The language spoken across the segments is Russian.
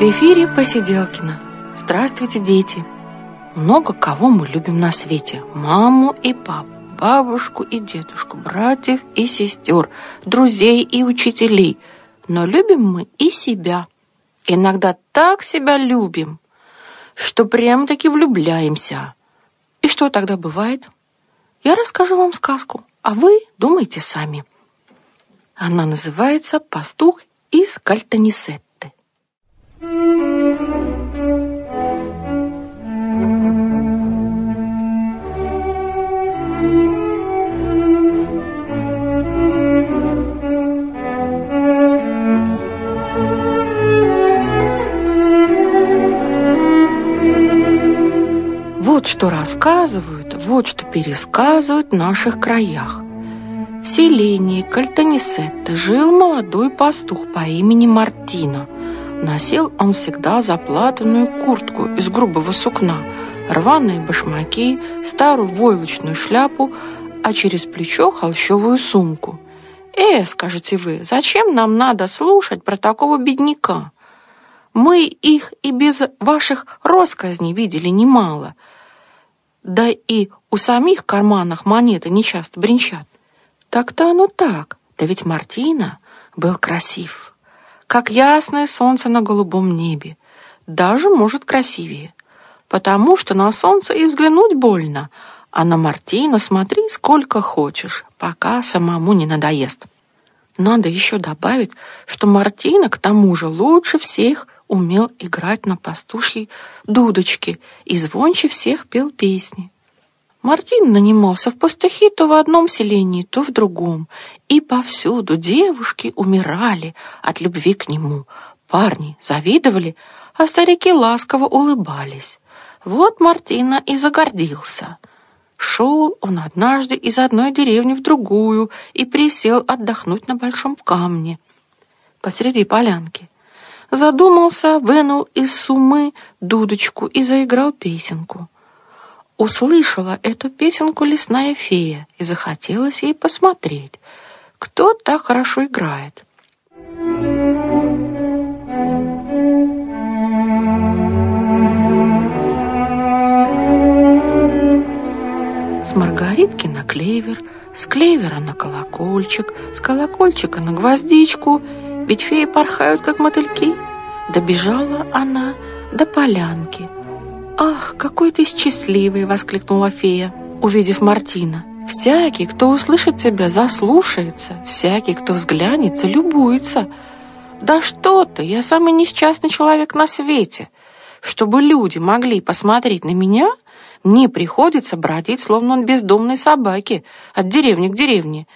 В эфире Посиделкина. Здравствуйте, дети! Много кого мы любим на свете. Маму и папу, бабушку и дедушку, братьев и сестер, друзей и учителей. Но любим мы и себя. Иногда так себя любим, что прям-таки влюбляемся. И что тогда бывает? Я расскажу вам сказку, а вы думайте сами. Она называется «Пастух из Кальтанисет». Вот что рассказывают, вот что пересказывают в наших краях. В селении Кальтанисетта жил молодой пастух по имени Мартина – Носил он всегда заплатанную куртку из грубого сукна, рваные башмаки, старую войлочную шляпу, а через плечо холщовую сумку. «Э, — скажете вы, — зачем нам надо слушать про такого бедняка? Мы их и без ваших росказней видели немало. Да и у самих карманах монеты нечасто бренчат. Так-то оно так, да ведь Мартина был красив» как ясное солнце на голубом небе, даже, может, красивее, потому что на солнце и взглянуть больно, а на Мартина смотри сколько хочешь, пока самому не надоест. Надо еще добавить, что Мартина к тому же лучше всех умел играть на пастушьей дудочке и звонче всех пел песни. Мартин нанимался в пастухи то в одном селении, то в другом, и повсюду девушки умирали от любви к нему. Парни завидовали, а старики ласково улыбались. Вот Мартина и загордился. Шел он однажды из одной деревни в другую и присел отдохнуть на большом камне посреди полянки. Задумался, вынул из сумы дудочку и заиграл песенку — услышала эту песенку лесная фея и захотелось ей посмотреть, кто так хорошо играет. С маргаритки на клевер, с клевера на колокольчик, с колокольчика на гвоздичку, ведь феи порхают, как мотыльки. Добежала она до полянки — «Ах, какой ты счастливый!» — воскликнула фея, увидев Мартина. «Всякий, кто услышит тебя, заслушается, всякий, кто взглянется, любуется. Да что ты, я самый несчастный человек на свете. Чтобы люди могли посмотреть на меня, мне приходится бродить, словно он бездомной собаки, от деревни к деревне.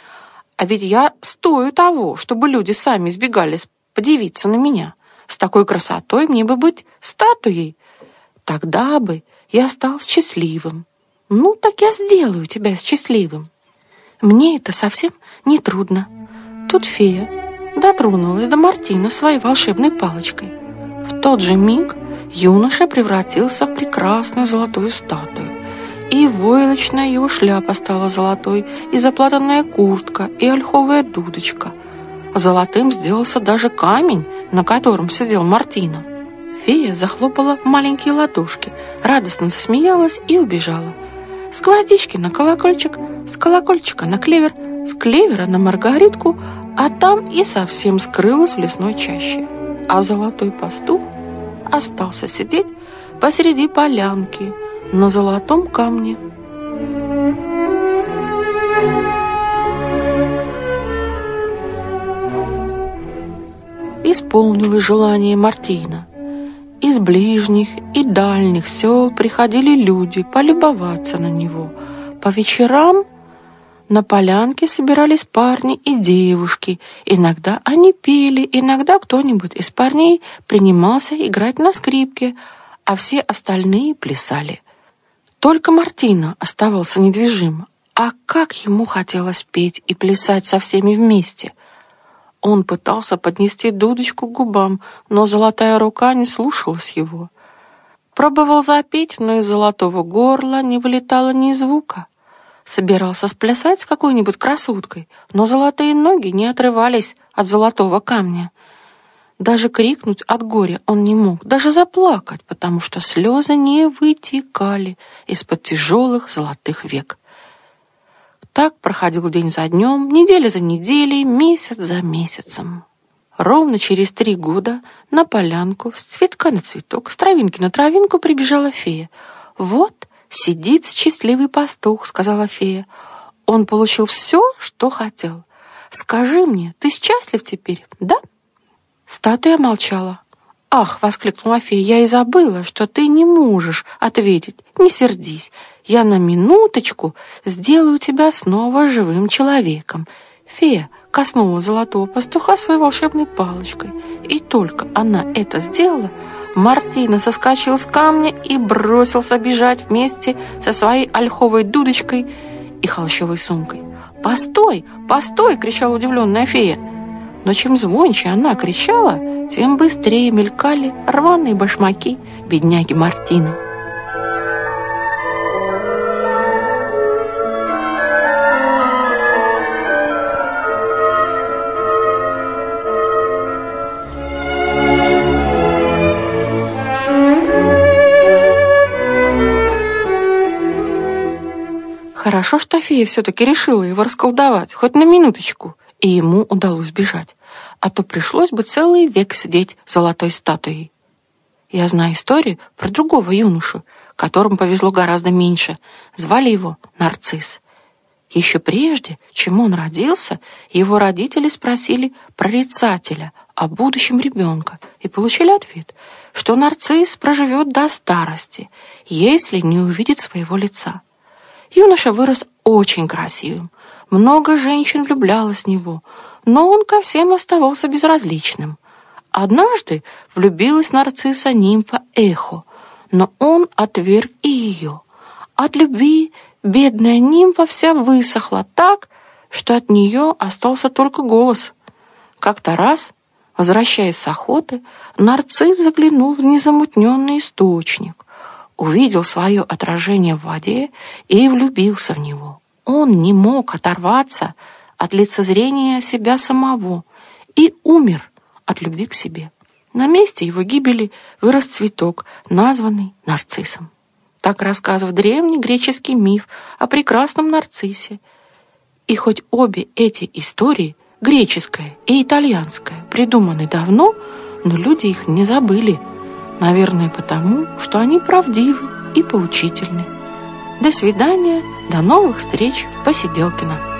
А ведь я стою того, чтобы люди сами избегались подивиться на меня. С такой красотой мне бы быть статуей, Тогда бы я стал счастливым. Ну, так я сделаю тебя счастливым. Мне это совсем не трудно. Тут фея дотронулась до Мартина своей волшебной палочкой. В тот же миг юноша превратился в прекрасную золотую статую. И войлочная его шляпа стала золотой, и заплатанная куртка, и ольховая дудочка. Золотым сделался даже камень, на котором сидел Мартина. Фея захлопала маленькие ладошки, радостно засмеялась и убежала. С гвоздички на колокольчик, с колокольчика на клевер, с клевера на маргаритку, а там и совсем скрылась в лесной чаще. А золотой пастух остался сидеть посреди полянки на золотом камне. Исполнилось желание Мартина. Из ближних и дальних сел приходили люди полюбоваться на него. По вечерам на полянке собирались парни и девушки. Иногда они пели, иногда кто-нибудь из парней принимался играть на скрипке, а все остальные плясали. Только Мартина оставался недвижим. А как ему хотелось петь и плясать со всеми вместе — он пытался поднести дудочку к губам, но золотая рука не слушалась его. Пробовал запеть, но из золотого горла не вылетало ни звука. Собирался сплясать с какой-нибудь красоткой, но золотые ноги не отрывались от золотого камня. Даже крикнуть от горя он не мог, даже заплакать, потому что слезы не вытекали из-под тяжелых золотых век. Так проходил день за днем, неделя за неделей, месяц за месяцем. Ровно через три года на полянку, с цветка на цветок, с травинки на травинку прибежала фея. «Вот сидит счастливый пастух», — сказала фея. «Он получил все, что хотел. Скажи мне, ты счастлив теперь, да?» Статуя молчала. «Ах!» — воскликнула фея. «Я и забыла, что ты не можешь ответить. Не сердись. Я на минуточку сделаю тебя снова живым человеком». Фея коснула золотого пастуха своей волшебной палочкой. И только она это сделала, Мартина соскочил с камня и бросился бежать вместе со своей ольховой дудочкой и холщовой сумкой. «Постой! Постой!» — кричала удивленная фея. Но чем звонче она кричала, тем быстрее мелькали рваные башмаки бедняги Мартина. Хорошо, что фея все-таки решила его расколдовать, хоть на минуточку и ему удалось бежать, а то пришлось бы целый век сидеть золотой статуей. Я знаю историю про другого юношу, которому повезло гораздо меньше. Звали его Нарцисс. Еще прежде, чем он родился, его родители спросили прорицателя о будущем ребенка и получили ответ, что нарцисс проживет до старости, если не увидит своего лица. Юноша вырос очень красивым, много женщин влюблялось в него, но он ко всем оставался безразличным. Однажды влюбилась нарцисса нимфа Эхо, но он отверг и ее. От любви бедная нимфа вся высохла так, что от нее остался только голос. Как-то раз, возвращаясь с охоты, нарцисс заглянул в незамутненный источник, увидел свое отражение в воде и влюбился в него. Он не мог оторваться от лицезрения себя самого и умер от любви к себе. На месте его гибели вырос цветок, названный нарциссом. Так рассказывает древний греческий миф о прекрасном нарциссе. И хоть обе эти истории, греческая и итальянская, придуманы давно, но люди их не забыли. Наверное, потому, что они правдивы и поучительны. До свидания, до новых встреч в Посиделкино.